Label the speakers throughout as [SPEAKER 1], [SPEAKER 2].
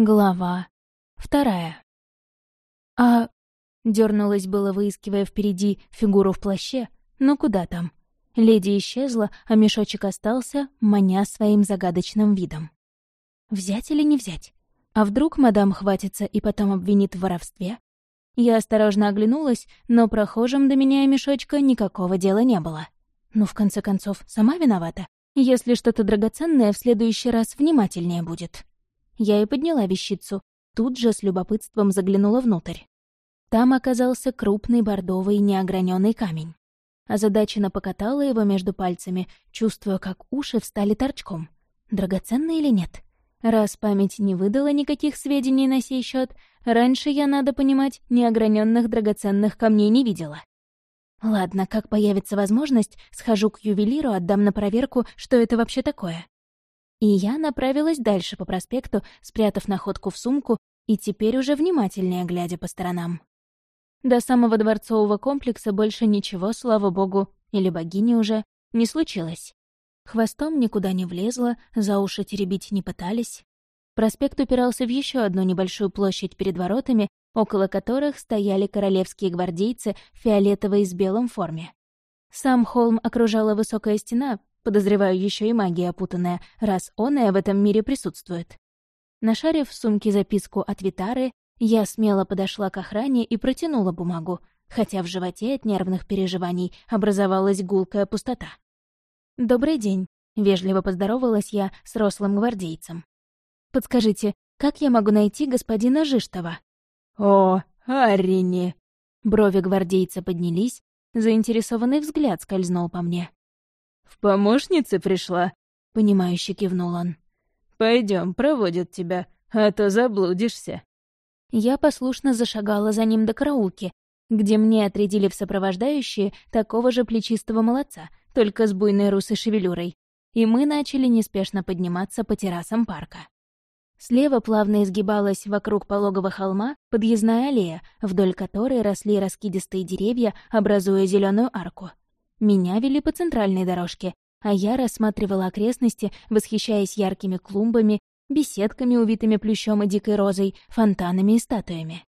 [SPEAKER 1] Глава вторая. А... Дернулась было, выискивая впереди фигуру в плаще, но куда там? Леди исчезла, а мешочек остался, маня своим загадочным видом. Взять или не взять? А вдруг мадам хватится и потом обвинит в воровстве? Я осторожно оглянулась, но прохожим до меня и мешочка никакого дела не было. Ну, в конце концов, сама виновата. Если что-то драгоценное, в следующий раз внимательнее будет. Я и подняла вещицу, тут же с любопытством заглянула внутрь. Там оказался крупный бордовый неограненный камень. Озадаченно покатала его между пальцами, чувствуя, как уши встали торчком. Драгоценный или нет? Раз память не выдала никаких сведений на сей счет, раньше я, надо понимать, неограненных драгоценных камней не видела. Ладно, как появится возможность, схожу к ювелиру, отдам на проверку, что это вообще такое. И я направилась дальше по проспекту, спрятав находку в сумку и теперь уже внимательнее глядя по сторонам. До самого дворцового комплекса больше ничего, слава богу, или богини уже, не случилось. Хвостом никуда не влезла, за уши теребить не пытались. Проспект упирался в еще одну небольшую площадь перед воротами, около которых стояли королевские гвардейцы в фиолетовой с белым форме. Сам холм окружала высокая стена, Подозреваю, еще и магия опутанная, раз оная в этом мире присутствует. Нашарив в сумке записку от Витары, я смело подошла к охране и протянула бумагу, хотя в животе от нервных переживаний образовалась гулкая пустота. «Добрый день», — вежливо поздоровалась я с рослым гвардейцем. «Подскажите, как я могу найти господина Жиштова?»
[SPEAKER 2] «О, Арини!»
[SPEAKER 1] Брови гвардейца поднялись, заинтересованный взгляд скользнул по мне.
[SPEAKER 2] «В помощнице пришла?»
[SPEAKER 1] — понимающе кивнул он.
[SPEAKER 2] Пойдем, проводят тебя, а то заблудишься».
[SPEAKER 1] Я послушно зашагала за ним до караулки, где мне отрядили в сопровождающие такого же плечистого молодца, только с буйной русой шевелюрой, и мы начали неспешно подниматься по террасам парка. Слева плавно изгибалась вокруг пологого холма подъездная аллея, вдоль которой росли раскидистые деревья, образуя зеленую арку. Меня вели по центральной дорожке, а я рассматривала окрестности, восхищаясь яркими клумбами, беседками, увитыми плющом и дикой розой, фонтанами и статуями.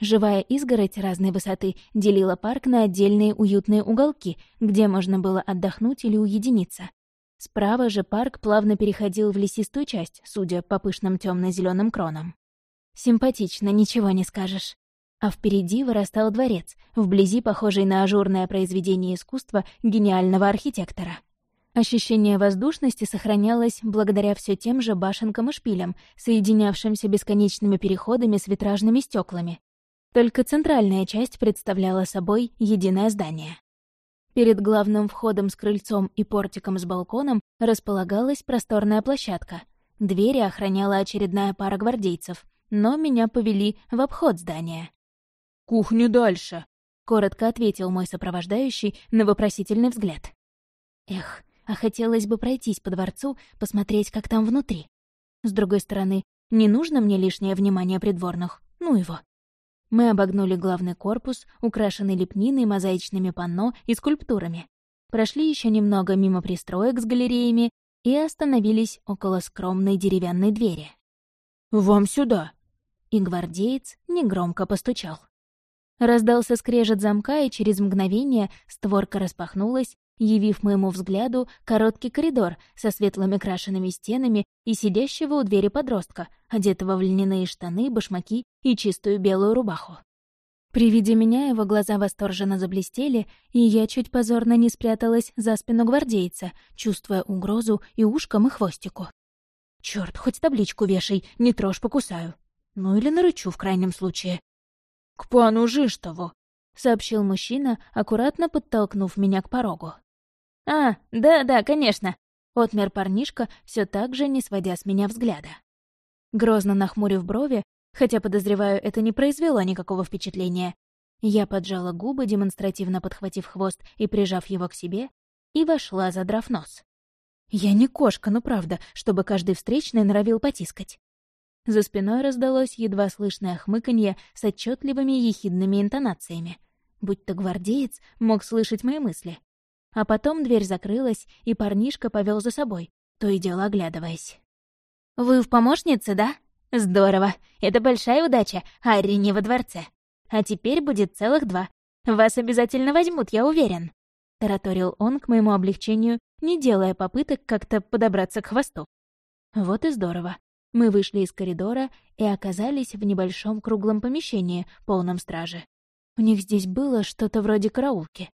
[SPEAKER 1] Живая изгородь разной высоты делила парк на отдельные уютные уголки, где можно было отдохнуть или уединиться. Справа же парк плавно переходил в лесистую часть, судя по пышным темно зеленым кронам. Симпатично, ничего не скажешь а впереди вырастал дворец, вблизи похожий на ажурное произведение искусства гениального архитектора. Ощущение воздушности сохранялось благодаря все тем же башенкам и шпилям, соединявшимся бесконечными переходами с витражными стеклами. Только центральная часть представляла собой единое здание. Перед главным входом с крыльцом и портиком с балконом располагалась просторная площадка. Двери охраняла очередная пара гвардейцев, но меня повели в обход здания.
[SPEAKER 2] «Кухню дальше», —
[SPEAKER 1] коротко ответил мой сопровождающий на вопросительный взгляд. Эх, а хотелось бы пройтись по дворцу, посмотреть, как там внутри. С другой стороны, не нужно мне лишнее внимание придворных, ну его. Мы обогнули главный корпус, украшенный лепниной, мозаичными панно и скульптурами. Прошли еще немного мимо пристроек с галереями и остановились около скромной деревянной двери.
[SPEAKER 2] «Вам сюда!»
[SPEAKER 1] И гвардеец негромко постучал. Раздался скрежет замка, и через мгновение створка распахнулась, явив моему взгляду короткий коридор со светлыми крашенными стенами и сидящего у двери подростка, одетого в льняные штаны, башмаки и чистую белую рубаху. При виде меня его глаза восторженно заблестели, и я чуть позорно не спряталась за спину гвардейца, чувствуя угрозу и ушком, и хвостику. Черт, хоть табличку вешай, не трожь, покусаю. Ну или нарычу в крайнем случае.
[SPEAKER 2] «К пану Жиштову», —
[SPEAKER 1] сообщил мужчина, аккуратно подтолкнув меня к порогу. «А, да-да, конечно», — отмер парнишка, все так же не сводя с меня взгляда. Грозно нахмурив брови, хотя, подозреваю, это не произвело никакого впечатления, я поджала губы, демонстративно подхватив хвост и прижав его к себе, и вошла, задрав нос. Я не кошка, ну правда, чтобы каждый встречный норовил потискать. За спиной раздалось едва слышное хмыканье с отчетливыми ехидными интонациями. Будь то гвардеец, мог слышать мои мысли. А потом дверь закрылась, и парнишка повел за собой, то и дело оглядываясь. «Вы в помощнице, да? «Здорово! Это большая удача, Арри не во дворце. А теперь будет целых два. Вас обязательно возьмут, я уверен», — тараторил он к моему облегчению, не делая попыток как-то подобраться к хвосту. Вот и здорово. Мы вышли из коридора и оказались в небольшом круглом помещении, полном стражи. У них здесь было что-то вроде караулки.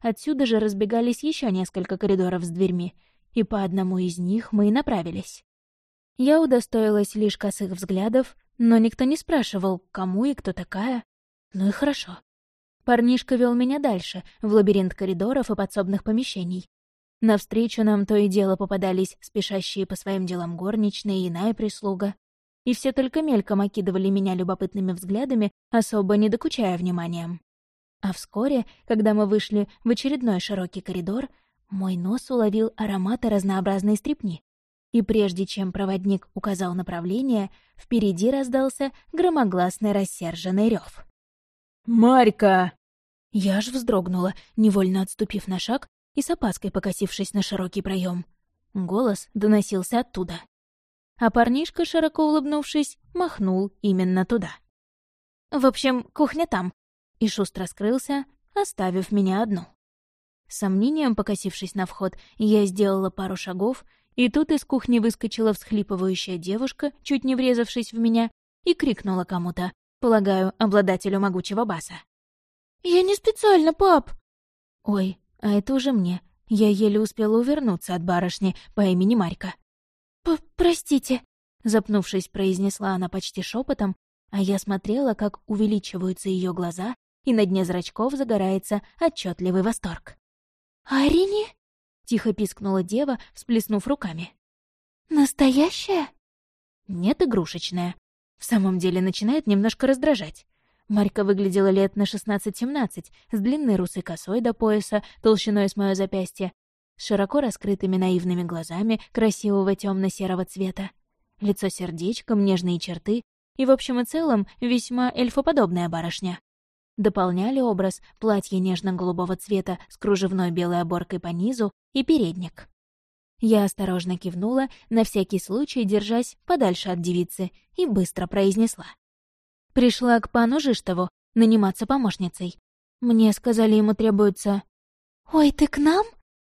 [SPEAKER 1] Отсюда же разбегались еще несколько коридоров с дверьми, и по одному из них мы и направились. Я удостоилась лишь косых взглядов, но никто не спрашивал, кому и кто такая. Ну и хорошо. Парнишка вел меня дальше, в лабиринт коридоров и подсобных помещений. Навстречу нам то и дело попадались спешащие по своим делам горничные и иная прислуга. И все только мельком окидывали меня любопытными взглядами, особо не докучая вниманием. А вскоре, когда мы вышли в очередной широкий коридор, мой нос уловил ароматы разнообразной стрепни. И прежде чем проводник указал направление, впереди раздался громогласный рассерженный рев.
[SPEAKER 2] «Марька!»
[SPEAKER 1] Я аж вздрогнула, невольно отступив на шаг и с опаской покосившись на широкий проем. Голос доносился оттуда. А парнишка, широко улыбнувшись, махнул именно туда. «В общем, кухня там», и шустро скрылся, оставив меня одну. Сомнением покосившись на вход, я сделала пару шагов, и тут из кухни выскочила всхлипывающая девушка, чуть не врезавшись в меня, и крикнула кому-то, полагаю, обладателю могучего баса. «Я не специально, пап!» «Ой, а это уже мне. Я еле успела увернуться от барышни по имени Марька. «Простите», — запнувшись, произнесла она почти шепотом, а я смотрела, как увеличиваются ее глаза, и на дне зрачков загорается отчетливый восторг. «Арине?» — тихо пискнула дева, всплеснув руками. «Настоящая?» «Нет, игрушечная. В самом деле начинает немножко раздражать. Марька выглядела лет на 16-17, с длинной русой косой до пояса, толщиной с моё запястье, с широко раскрытыми наивными глазами красивого темно серого цвета. Лицо сердечком, нежные черты и, в общем и целом, весьма эльфоподобная барышня. Дополняли образ платье нежно-голубого цвета с кружевной белой оборкой по низу и передник. Я осторожно кивнула, на всякий случай держась подальше от девицы, и быстро произнесла. Пришла к пану Жиштову наниматься помощницей. Мне сказали, ему требуется... «Ой, ты к нам?»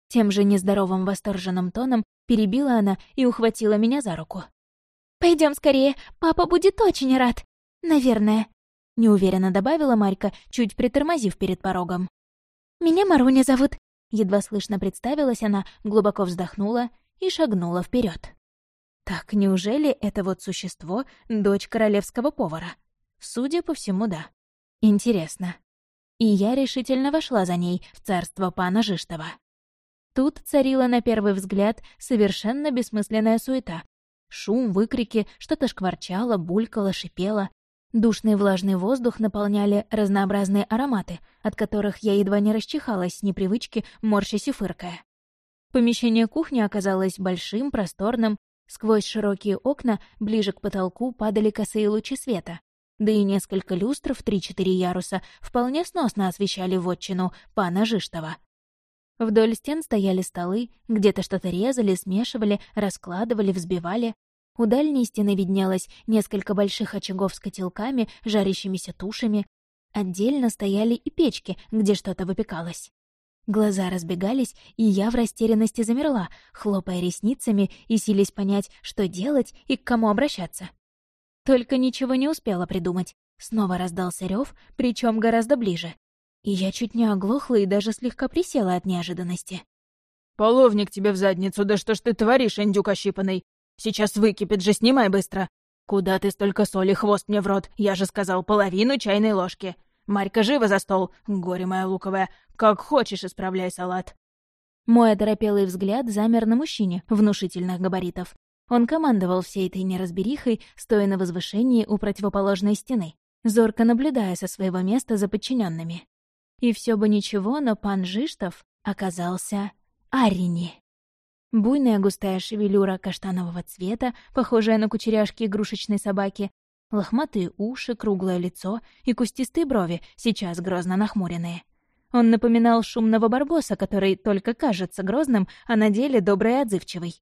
[SPEAKER 1] Тем же нездоровым восторженным тоном перебила она и ухватила меня за руку. Пойдем скорее, папа будет очень рад. Наверное», — неуверенно добавила Марька, чуть притормозив перед порогом. «Меня Маруня зовут», — едва слышно представилась она, глубоко вздохнула и шагнула вперед. «Так, неужели это вот существо — дочь королевского повара?» Судя по всему, да. Интересно. И я решительно вошла за ней в царство пана Жиштова. Тут царила на первый взгляд совершенно бессмысленная суета. Шум, выкрики, что-то шкварчало, булькало, шипело. Душный влажный воздух наполняли разнообразные ароматы, от которых я едва не расчихалась с непривычки, морщась и фыркая. Помещение кухни оказалось большим, просторным. Сквозь широкие окна, ближе к потолку, падали косые лучи света да и несколько люстр в три-четыре яруса вполне сносно освещали вотчину пана Жиштова. Вдоль стен стояли столы, где-то что-то резали, смешивали, раскладывали, взбивали. У дальней стены виднелось несколько больших очагов с котелками, жарящимися тушами. Отдельно стояли и печки, где что-то выпекалось. Глаза разбегались, и я в растерянности замерла, хлопая ресницами и силясь понять, что делать и к кому обращаться. Только ничего не успела придумать. Снова раздался рев, причем гораздо ближе. И я чуть не оглохла и даже слегка присела от неожиданности.
[SPEAKER 2] «Половник тебе в задницу, да что ж ты творишь, индюк ощипанный? Сейчас выкипит же, снимай быстро. Куда ты столько соли, хвост мне в рот? Я же сказал, половину чайной ложки. Марька, живо за стол, горе моя луковая. Как хочешь, исправляй салат».
[SPEAKER 1] Мой оторопелый взгляд замер на мужчине внушительных габаритов. Он командовал всей этой неразберихой, стоя на возвышении у противоположной стены, зорко наблюдая со своего места за подчиненными. И все бы ничего, но пан Жиштов оказался Арини. Буйная густая шевелюра каштанового цвета, похожая на кучеряшки игрушечной собаки, лохматые уши, круглое лицо и кустистые брови, сейчас грозно нахмуренные. Он напоминал шумного барбоса, который только кажется грозным, а на деле добрый и отзывчивый.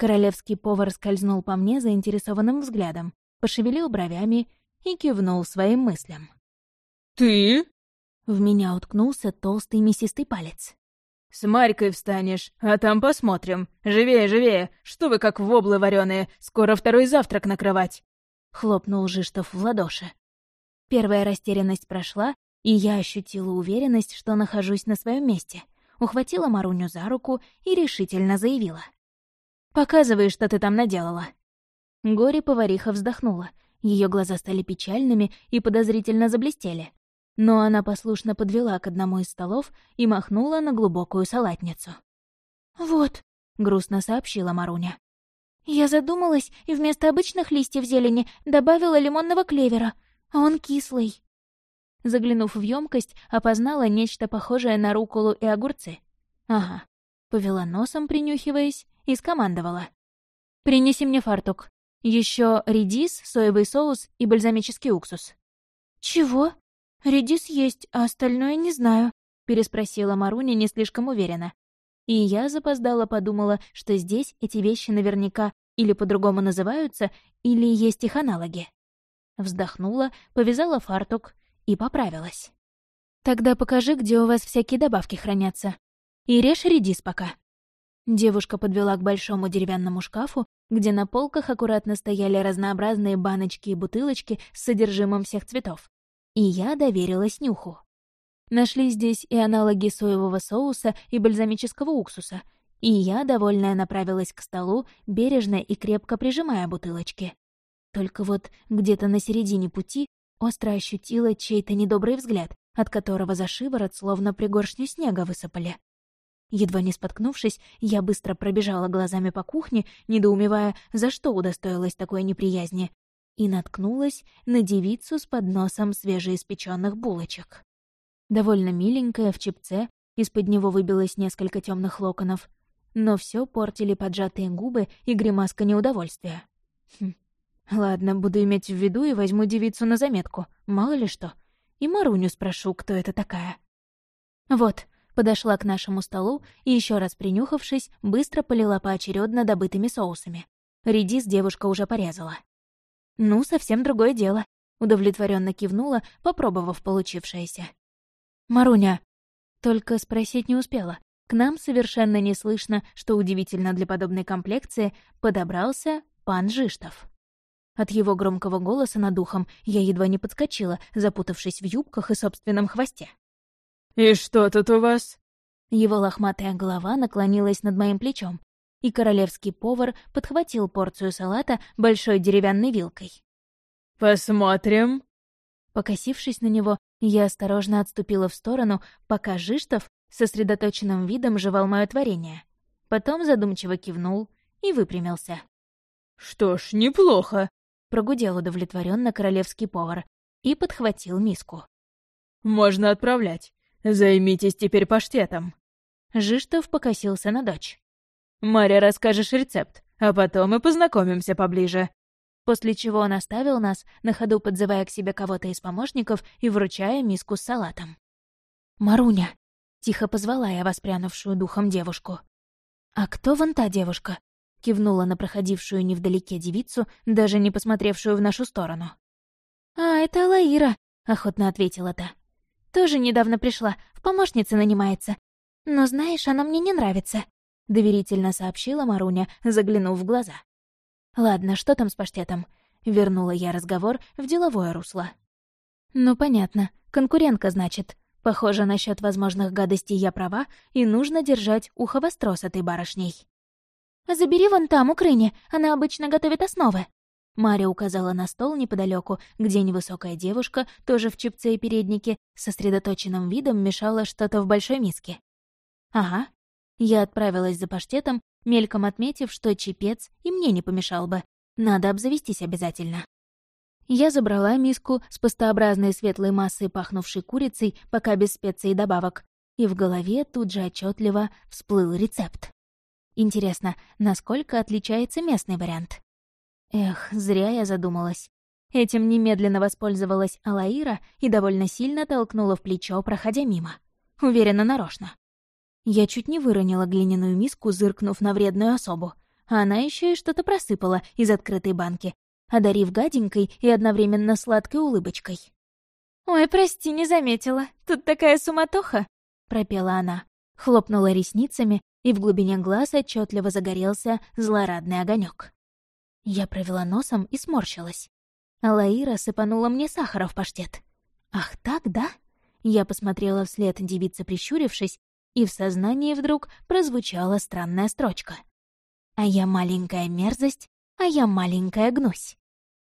[SPEAKER 1] Королевский повар скользнул по мне заинтересованным взглядом. пошевелил бровями и кивнул своим мыслям.
[SPEAKER 2] «Ты?»
[SPEAKER 1] В меня уткнулся толстый мясистый палец.
[SPEAKER 2] «С Марькой встанешь, а там посмотрим. Живее, живее! Что вы как воблы вареные, скоро второй завтрак накрывать!»
[SPEAKER 1] Хлопнул Жиштов в ладоши. Первая растерянность прошла, и я ощутила уверенность, что нахожусь на своем месте. Ухватила Маруню за руку и решительно заявила. «Показывай, что ты там наделала». Горе-повариха вздохнула. Ее глаза стали печальными и подозрительно заблестели. Но она послушно подвела к одному из столов и махнула на глубокую салатницу. «Вот», — грустно сообщила Маруня. «Я задумалась и вместо обычных листьев зелени добавила лимонного клевера, а он кислый». Заглянув в емкость, опознала нечто похожее на руколу и огурцы. Ага. Повела носом, принюхиваясь, и скомандовала. «Принеси мне фартук. Еще редис, соевый соус и бальзамический уксус». «Чего? Редис есть, а остальное не знаю», — переспросила Маруня не слишком уверенно. И я запоздала подумала, что здесь эти вещи наверняка или по-другому называются, или есть их аналоги. Вздохнула, повязала фартук и поправилась. «Тогда покажи, где у вас всякие добавки хранятся. И режь редис пока». Девушка подвела к большому деревянному шкафу, где на полках аккуратно стояли разнообразные баночки и бутылочки с содержимым всех цветов. И я доверилась нюху. Нашли здесь и аналоги соевого соуса и бальзамического уксуса, и я, довольная, направилась к столу, бережно и крепко прижимая бутылочки. Только вот где-то на середине пути остро ощутила чей-то недобрый взгляд, от которого за шиворот словно пригоршню снега высыпали. Едва не споткнувшись, я быстро пробежала глазами по кухне, недоумевая, за что удостоилась такой неприязни, и наткнулась на девицу с подносом свежеиспеченных булочек. Довольно миленькая, в чепце, из-под него выбилось несколько темных локонов, но все портили поджатые губы и гримаска неудовольствия. Хм. Ладно, буду иметь в виду и возьму девицу на заметку, мало ли что. И Маруню спрошу, кто это такая. Вот, подошла к нашему столу и, еще раз принюхавшись, быстро полила поочередно добытыми соусами. Редис девушка уже порезала. «Ну, совсем другое дело», — удовлетворенно кивнула, попробовав получившееся. «Маруня...» Только спросить не успела. К нам совершенно не слышно, что удивительно для подобной комплекции, подобрался пан Жиштов. От его громкого голоса над ухом я едва не подскочила, запутавшись в юбках и собственном хвосте.
[SPEAKER 2] «И что тут у вас?»
[SPEAKER 1] Его лохматая голова наклонилась над моим плечом, и королевский повар подхватил порцию салата большой деревянной вилкой.
[SPEAKER 2] «Посмотрим».
[SPEAKER 1] Покосившись на него, я осторожно отступила в сторону, пока Жиштов сосредоточенным видом жевал мое творение. Потом задумчиво кивнул и выпрямился.
[SPEAKER 2] «Что ж, неплохо», —
[SPEAKER 1] прогудел удовлетворенно королевский повар и подхватил миску.
[SPEAKER 2] «Можно отправлять. Займитесь теперь паштетом».
[SPEAKER 1] Жиштов покосился на дочь.
[SPEAKER 2] «Мария, расскажешь рецепт, а потом мы познакомимся поближе».
[SPEAKER 1] После чего он оставил нас, на ходу подзывая к себе кого-то из помощников и вручая миску с салатом. «Маруня!» — тихо позвала я воспрянувшую духом девушку. «А кто вон та девушка?» — кивнула на проходившую невдалеке девицу, даже не посмотревшую в нашу сторону. «А, это Алаира», — охотно ответила та. Тоже недавно пришла, в помощнице нанимается. Но знаешь, она мне не нравится», — доверительно сообщила Маруня, заглянув в глаза. «Ладно, что там с паштетом?» — вернула я разговор в деловое русло. «Ну, понятно. Конкурентка, значит. Похоже, насчет возможных гадостей я права, и нужно держать ухо востро с этой барышней». «Забери вон там, у Крыни, она обычно готовит основы», Мария указала на стол неподалеку, где невысокая девушка, тоже в чипце и переднике, сосредоточенным видом мешала что-то в большой миске. «Ага». Я отправилась за паштетом, мельком отметив, что чипец и мне не помешал бы. Надо обзавестись обязательно. Я забрала миску с пастообразной светлой массой, пахнувшей курицей, пока без специй и добавок, и в голове тут же отчетливо всплыл рецепт. Интересно, насколько отличается местный вариант? Эх, зря я задумалась. Этим немедленно воспользовалась Алаира и довольно сильно толкнула в плечо, проходя мимо. Уверена, нарочно. Я чуть не выронила глиняную миску, зыркнув на вредную особу. Она еще и что-то просыпала из открытой банки. одарив гаденькой и одновременно сладкой улыбочкой. «Ой, прости, не заметила. Тут такая суматоха!» — пропела она. Хлопнула ресницами, и в глубине глаз отчетливо загорелся злорадный огонек. Я провела носом и сморщилась. Лаира сыпанула мне сахара в паштет. «Ах так, да?» Я посмотрела вслед девице, прищурившись, и в сознании вдруг прозвучала странная строчка. «А я маленькая мерзость, а я маленькая гнусь».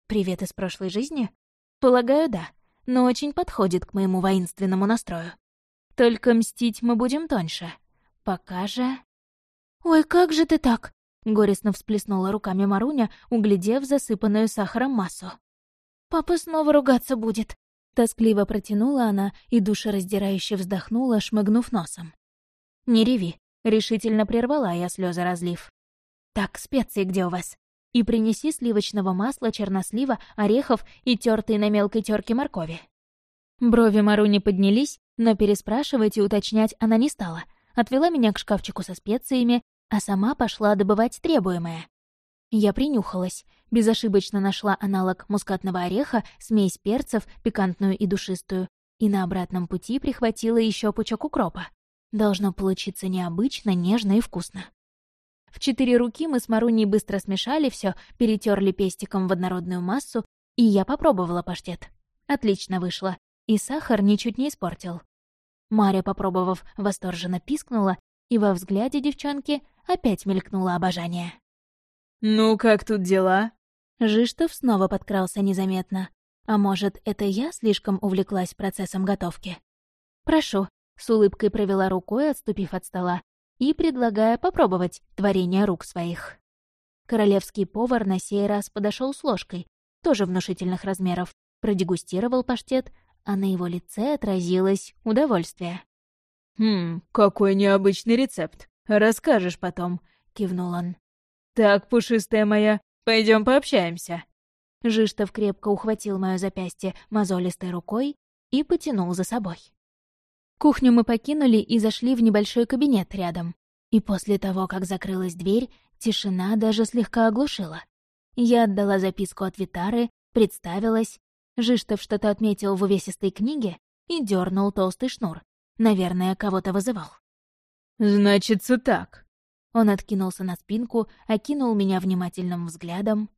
[SPEAKER 1] «Привет из прошлой жизни?» «Полагаю, да, но очень подходит к моему воинственному настрою. Только мстить мы будем тоньше. Пока же...» «Ой, как же ты так?» — горестно всплеснула руками Маруня, углядев засыпанную сахаром массу. «Папа снова ругаться будет», — тоскливо протянула она и душераздирающе вздохнула, шмыгнув носом. «Не реви», — решительно прервала я слезы разлив. «Так, специи где у вас? И принеси сливочного масла, чернослива, орехов и тертые на мелкой терке моркови». Брови Маруни поднялись, но переспрашивать и уточнять она не стала. Отвела меня к шкафчику со специями, а сама пошла добывать требуемое. Я принюхалась, безошибочно нашла аналог мускатного ореха, смесь перцев, пикантную и душистую, и на обратном пути прихватила еще пучок укропа. Должно получиться необычно, нежно и вкусно. В четыре руки мы с Маруней быстро смешали все, перетерли пестиком в однородную массу, и я попробовала паштет. Отлично вышло, и сахар ничуть не испортил. Маря, попробовав, восторженно пискнула, и во взгляде девчонки опять мелькнуло обожание.
[SPEAKER 2] «Ну, как тут дела?»
[SPEAKER 1] Жиштов снова подкрался незаметно. А может, это я слишком увлеклась процессом готовки? «Прошу», с улыбкой провела рукой, отступив от стола, и предлагая попробовать творение рук своих. Королевский повар на сей раз подошел с ложкой, тоже внушительных размеров, продегустировал паштет, а на его лице отразилось удовольствие.
[SPEAKER 2] «Хм, какой необычный рецепт. Расскажешь потом», — кивнул он. «Так, пушистая моя, пойдем пообщаемся».
[SPEAKER 1] Жиштов крепко ухватил мое запястье мозолистой рукой и потянул за собой. Кухню мы покинули и зашли в небольшой кабинет рядом. И после того, как закрылась дверь, тишина даже слегка оглушила. Я отдала записку от Витары, представилась. Жиштов что-то отметил в увесистой книге и дернул толстый шнур. Наверное, кого-то вызывал.
[SPEAKER 2] «Значится так».
[SPEAKER 1] Он откинулся на спинку, окинул меня внимательным взглядом.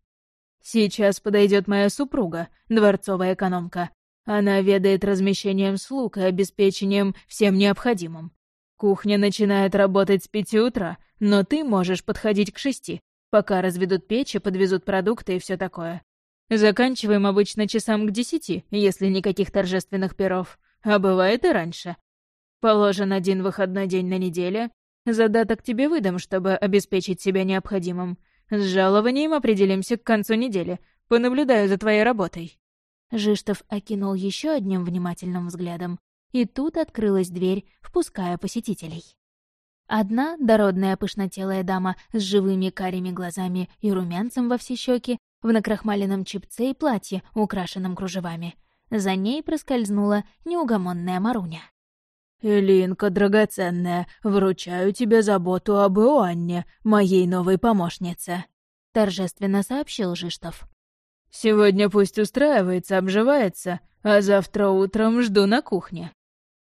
[SPEAKER 2] «Сейчас подойдет моя супруга, дворцовая экономка, она ведает размещением слуг и обеспечением всем необходимым. Кухня начинает работать с пяти утра, но ты можешь подходить к шести, пока разведут печи, подвезут продукты и все такое. Заканчиваем обычно часам к десяти, если никаких торжественных перов, а бывает и раньше. Положен один выходной день на неделе, задаток тебе выдам, чтобы обеспечить себя необходимым. С жалованием определимся к концу недели, понаблюдаю за твоей работой.
[SPEAKER 1] Жиштов окинул еще одним внимательным взглядом, и тут открылась дверь, впуская посетителей. Одна, дородная пышнотелая дама с живыми карими глазами и румянцем во все щеки, в накрахмаленном чипце и платье, украшенном кружевами. За ней проскользнула неугомонная Маруня.
[SPEAKER 2] «Элинка, драгоценная, вручаю тебе заботу об Иоанне, моей новой помощнице», — торжественно сообщил Жиштов. Сегодня пусть устраивается, обживается, а завтра утром жду на кухне».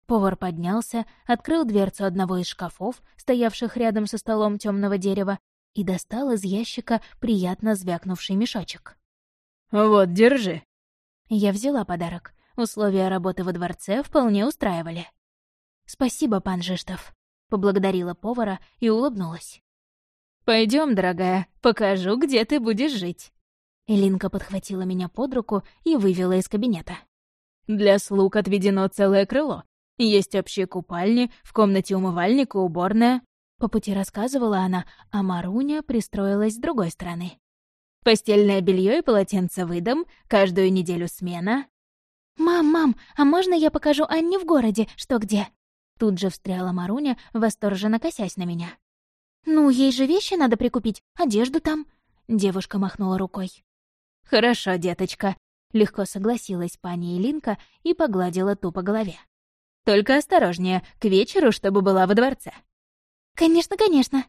[SPEAKER 1] Повар поднялся, открыл дверцу одного из шкафов, стоявших рядом со столом темного дерева, и достал из ящика приятно звякнувший мешочек.
[SPEAKER 2] «Вот, держи».
[SPEAKER 1] Я взяла подарок. Условия работы во дворце вполне устраивали. «Спасибо, пан Жиштов», — поблагодарила повара и улыбнулась.
[SPEAKER 2] Пойдем, дорогая, покажу, где ты будешь жить».
[SPEAKER 1] Элинка подхватила меня под руку и вывела из кабинета.
[SPEAKER 2] «Для слуг отведено целое крыло. Есть общие купальни, в комнате умывальник и уборная».
[SPEAKER 1] По пути рассказывала она, а Маруня пристроилась с другой стороны.
[SPEAKER 2] «Постельное белье и полотенце выдам, каждую неделю смена».
[SPEAKER 1] «Мам, мам, а можно я покажу Анне в городе, что где?» Тут же встряла Маруня, восторженно косясь на меня. «Ну, ей же вещи надо прикупить, одежду там». Девушка махнула рукой.
[SPEAKER 2] «Хорошо, деточка», — легко согласилась пани Илинка и погладила ту по голове. «Только осторожнее, к вечеру, чтобы была во дворце».
[SPEAKER 1] «Конечно, конечно!»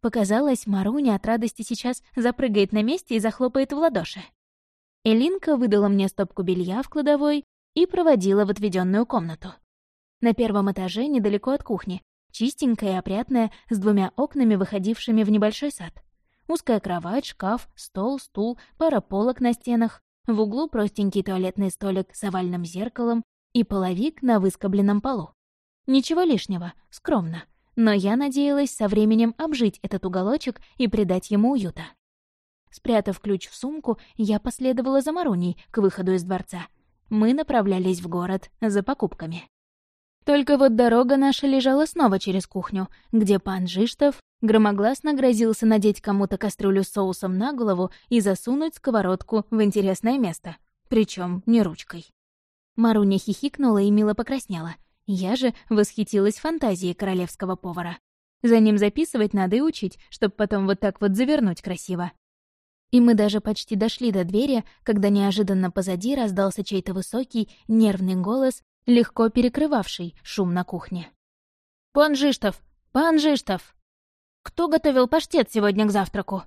[SPEAKER 1] Показалось, Маруня от радости сейчас запрыгает на месте и захлопает в ладоши. Элинка выдала мне стопку белья в кладовой и проводила в отведенную комнату. На первом этаже, недалеко от кухни, чистенькая и опрятная, с двумя окнами, выходившими в небольшой сад. Узкая кровать, шкаф, стол, стул, пара полок на стенах, в углу простенький туалетный столик с овальным зеркалом и половик на выскобленном полу. Ничего лишнего, скромно. Но я надеялась со временем обжить этот уголочек и придать ему уюта. Спрятав ключ в сумку, я последовала за Маруней к выходу из дворца. Мы направлялись в город за покупками. Только вот дорога наша лежала снова через кухню, где пан Жиштов громогласно грозился надеть кому-то кастрюлю с соусом на голову и засунуть сковородку в интересное место. причем не ручкой. Маруня хихикнула и мило покраснела. Я же восхитилась фантазией королевского повара. За ним записывать надо и учить, чтобы потом вот так вот завернуть красиво. И мы даже почти дошли до двери, когда неожиданно позади раздался чей-то высокий, нервный голос, легко перекрывавший шум на кухне. «Пан Жиштов! Пан Жиштов! Кто готовил паштет сегодня к завтраку?»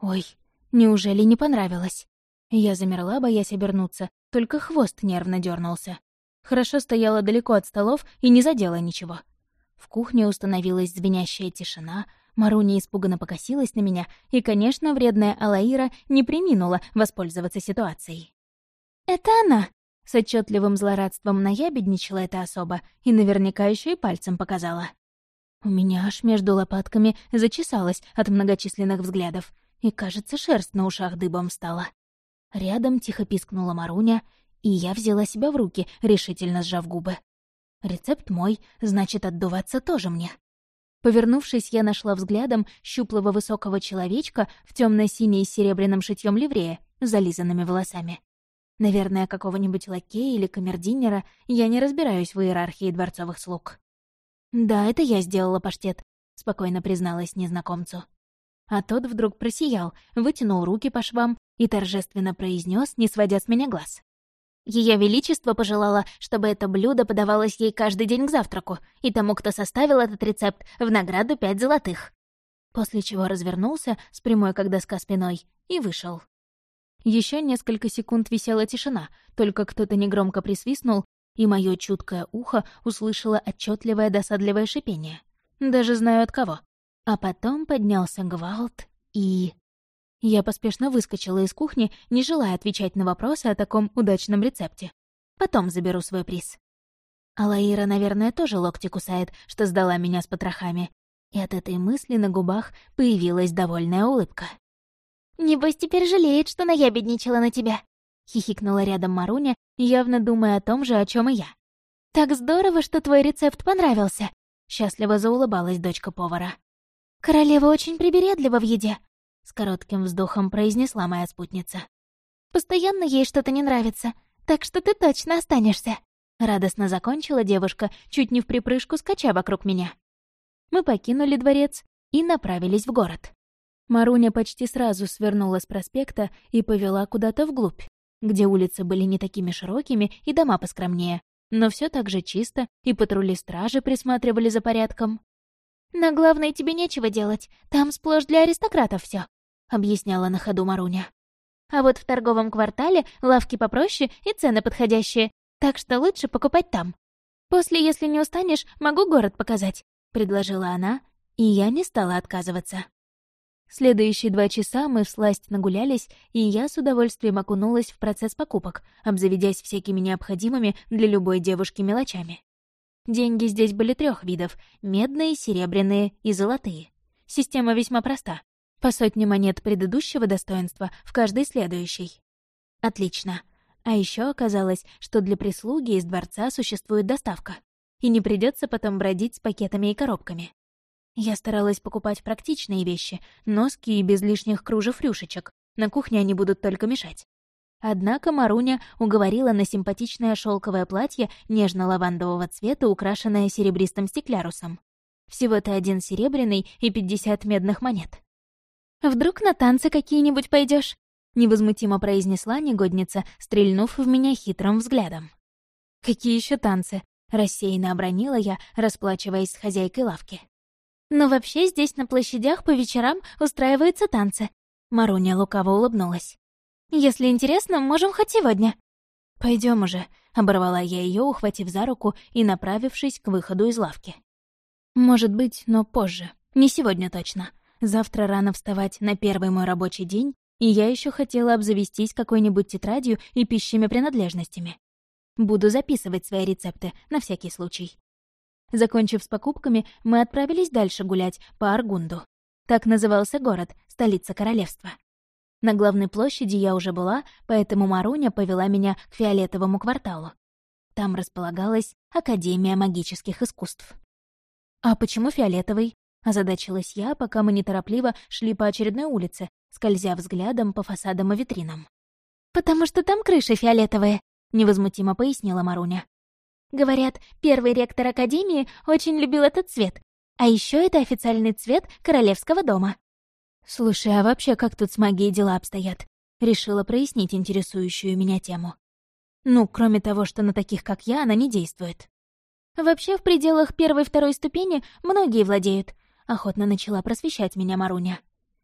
[SPEAKER 1] «Ой, неужели не понравилось?» Я замерла, боясь обернуться, только хвост нервно дернулся. Хорошо стояла далеко от столов и не задела ничего. В кухне установилась звенящая тишина, Маруня испуганно покосилась на меня, и, конечно, вредная Алаира не приминула воспользоваться ситуацией. «Это она!» С отчетливым злорадством наябедничала эта особа и наверняка еще и пальцем показала. У меня аж между лопатками зачесалось от многочисленных взглядов, и, кажется, шерсть на ушах дыбом стала. Рядом тихо пискнула Маруня, и я взяла себя в руки, решительно сжав губы. Рецепт мой, значит, отдуваться тоже мне. Повернувшись, я нашла взглядом щуплого высокого человечка в темно синей с серебряным шитьем ливрея, зализанными волосами. Наверное, какого-нибудь лакея или камердинера, я не разбираюсь в иерархии дворцовых слуг. «Да, это я сделала паштет», — спокойно призналась незнакомцу. А тот вдруг просиял, вытянул руки по швам и торжественно произнес, не сводя с меня глаз. Ее Величество пожелало, чтобы это блюдо подавалось ей каждый день к завтраку, и тому, кто составил этот рецепт, в награду пять золотых. После чего развернулся с прямой как доска спиной и вышел. Еще несколько секунд висела тишина, только кто-то негромко присвистнул, и мое чуткое ухо услышало отчетливое досадливое шипение. Даже знаю от кого. А потом поднялся гвалт и... Я поспешно выскочила из кухни, не желая отвечать на вопросы о таком удачном рецепте. Потом заберу свой приз. Алаира, наверное, тоже локти кусает, что сдала меня с потрохами. И от этой мысли на губах появилась довольная улыбка. «Небось, теперь жалеет, что наябедничала на тебя», — хихикнула рядом Маруня, явно думая о том же, о чем и я. «Так здорово, что твой рецепт понравился», — счастливо заулыбалась дочка повара. «Королева очень прибередлива в еде. С коротким вздохом произнесла моя спутница. «Постоянно ей что-то не нравится, так что ты точно останешься». Радостно закончила девушка, чуть не в припрыжку скача вокруг меня. Мы покинули дворец и направились в город. Маруня почти сразу свернула с проспекта и повела куда-то вглубь, где улицы были не такими широкими и дома поскромнее, но все так же чисто, и патрули стражи присматривали за порядком. «На главной тебе нечего делать, там сплошь для аристократов все, — объясняла на ходу Маруня. «А вот в торговом квартале лавки попроще и цены подходящие, так что лучше покупать там. После, если не устанешь, могу город показать», — предложила она, и я не стала отказываться. Следующие два часа мы всласть нагулялись, и я с удовольствием окунулась в процесс покупок, обзаведясь всякими необходимыми для любой девушки мелочами. Деньги здесь были трех видов — медные, серебряные и золотые. Система весьма проста. По сотне монет предыдущего достоинства в каждой следующей. Отлично. А еще оказалось, что для прислуги из дворца существует доставка. И не придется потом бродить с пакетами и коробками. Я старалась покупать практичные вещи, носки и без лишних кружев-рюшечек. На кухне они будут только мешать. Однако Маруня уговорила на симпатичное шелковое платье нежно-лавандового цвета, украшенное серебристым стеклярусом. Всего-то один серебряный и пятьдесят медных монет. Вдруг на танцы какие-нибудь пойдешь? невозмутимо произнесла негодница, стрельнув в меня хитрым взглядом. «Какие еще танцы?» — рассеянно обронила я, расплачиваясь с хозяйкой лавки. «Но вообще здесь на площадях по вечерам устраиваются танцы». Маруня лукаво улыбнулась. Если интересно, можем хоть сегодня». Пойдем уже», — оборвала я ее, ухватив за руку и направившись к выходу из лавки. «Может быть, но позже. Не сегодня точно. Завтра рано вставать на первый мой рабочий день, и я еще хотела обзавестись какой-нибудь тетрадью и пищими принадлежностями. Буду записывать свои рецепты на всякий случай. Закончив с покупками, мы отправились дальше гулять по Аргунду. Так назывался город, столица королевства. На главной площади я уже была, поэтому Маруня повела меня к фиолетовому кварталу. Там располагалась Академия магических искусств. «А почему фиолетовый?» — озадачилась я, пока мы неторопливо шли по очередной улице, скользя взглядом по фасадам и витринам. «Потому что там крыши фиолетовые», — невозмутимо пояснила Маруня. «Говорят, первый ректор Академии очень любил этот цвет, а еще это официальный цвет Королевского дома». «Слушай, а вообще как тут с магией дела обстоят?» Решила прояснить интересующую меня тему. Ну, кроме того, что на таких, как я, она не действует. Вообще, в пределах первой-второй ступени многие владеют. Охотно начала просвещать меня Маруня.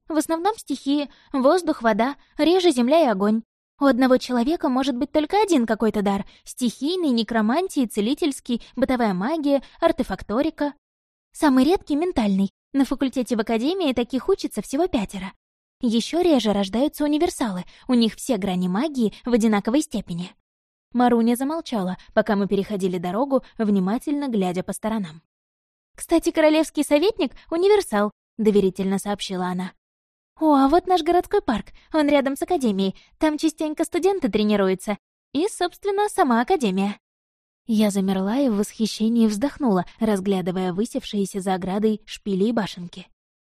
[SPEAKER 1] В основном стихии — воздух, вода, реже земля и огонь. У одного человека может быть только один какой-то дар — стихийный, некромантий, целительский, бытовая магия, артефакторика. Самый редкий — ментальный. На факультете в Академии таких учится всего пятеро. Еще реже рождаются универсалы, у них все грани магии в одинаковой степени. Маруня замолчала, пока мы переходили дорогу, внимательно глядя по сторонам. «Кстати, королевский советник — универсал», — доверительно сообщила она. «О, а вот наш городской парк, он рядом с академией, там частенько студенты тренируются. И, собственно, сама академия». Я замерла и в восхищении вздохнула, разглядывая высевшиеся за оградой шпили и башенки.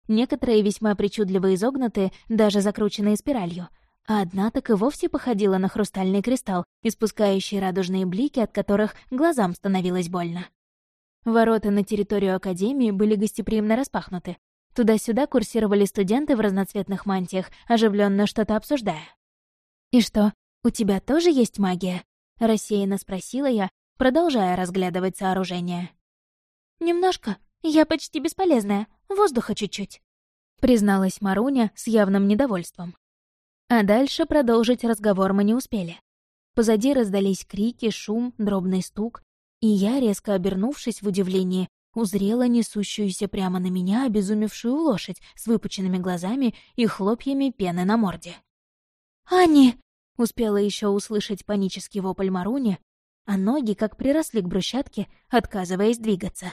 [SPEAKER 1] Некоторые весьма причудливо изогнутые, даже закрученные спиралью — а одна так и вовсе походила на хрустальный кристалл, испускающий радужные блики, от которых глазам становилось больно. Ворота на территорию Академии были гостеприимно распахнуты. Туда-сюда курсировали студенты в разноцветных мантиях, оживленно что-то обсуждая. «И что, у тебя тоже есть магия?» — рассеянно спросила я, продолжая разглядывать сооружение. «Немножко. Я почти бесполезная. Воздуха чуть-чуть», — призналась Маруня с явным недовольством. А дальше продолжить разговор мы не успели. Позади раздались крики, шум, дробный стук, и я, резко обернувшись в удивлении, узрела несущуюся прямо на меня обезумевшую лошадь с выпученными глазами и хлопьями пены на морде. «Ани!» — успела еще услышать панический вопль Маруни, а ноги как приросли к брусчатке, отказываясь двигаться.